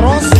розы